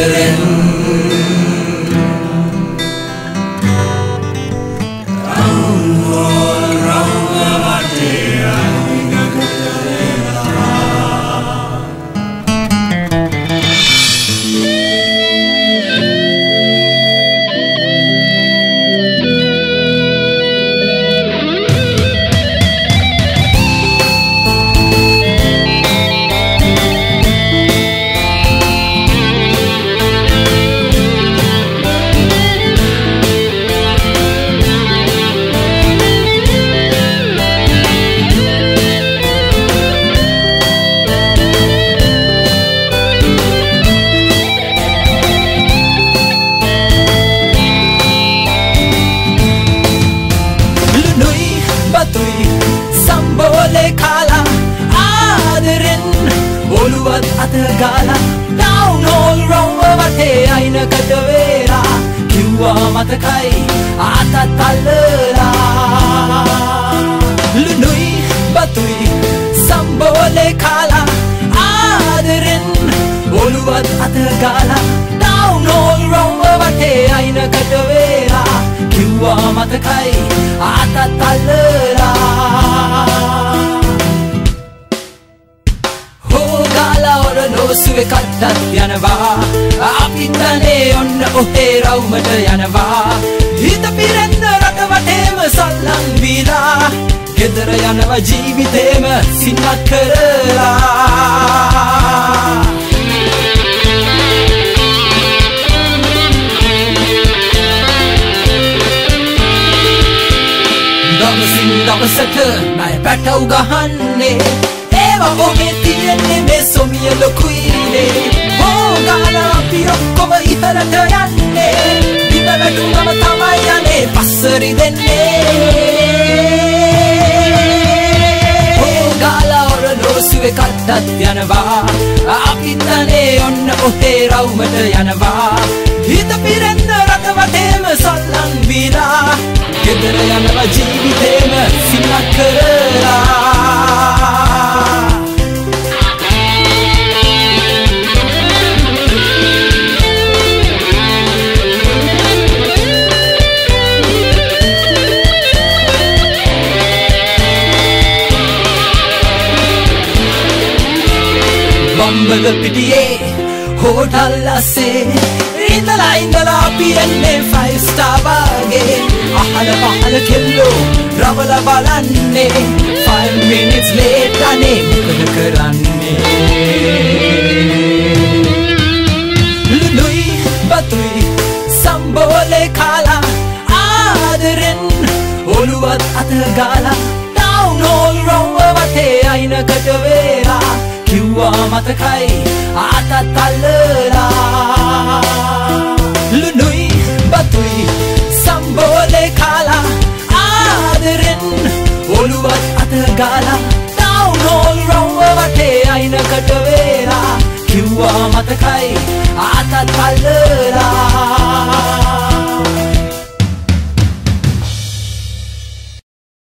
Surrender අත ගාලා ඩවුනෝල් රොම්ව වටේ අයිනකට වේලා කිව්වා මතකයි ආතත් අල්ලලා. ලුණුයි බතුයි සම්බෝලේ කාලා ආදරෙන් ඔළුවත් අත ගාලා ඩවුනෝල් රොම්ව වටේ අයිනකට වේලා කිව්වා මතකයි ආතත් අල්ලලා ඔර නෝසුවේ කට්ටත් යනවා. අපිත්තනේ ඔන්න ඔහේ රවුමට යනවා. හිත පිරෙන්න රට වටේම සල්ලං වීලා. ගෙදර යනව ජීවිතේම සින්නක් කරලා. දවසින් දවසට නය පැටව් ගහන්නේ. ඒව ඔගේ තියෙන්නේ මේ සොමිය ලොකුයිනේ හෝගාල අපි ඔක්කොම ඉහලට යන්නේ බිම වැටුනම තමයි යන්නේ පස්සරි දෙන්නේ හෝගාල ඔර ලෝසුවේ කට්ටත් යනවා අපිත්තනේ ඔන්න ඔහේ රවුමට යනවා හිත පිරෙන්න රට වටේම සල්ලං වීලා ගෙදර යනවා ජීවිතේම බම්බල පිටියේ හෝටල් අස්සේ. ඉඳලා ඉඳලා අපි එන්නේ ෆයිව් ස්ටාර් වගේ අහල පහල කෙල්ලෝ රවල බලන්නේ. 5 minutes late අනේ මොකද කරන්නේ? ලුනුයි බතුයි සම්බෝලේ කාලා ආදරෙන් ඔළුවත් අතගාලා down කිව්වා මතකයි ආතත්තල්ලලා ලුනුයි බතුයි සම්බෝලේ කාලා ආදරෙන් ඔළුවත් අතගාලා ඩවුනෝල් රව්ව වටේ අයිනකට වේලා. කිව්වා මතකයි ආතත්තල්ලලා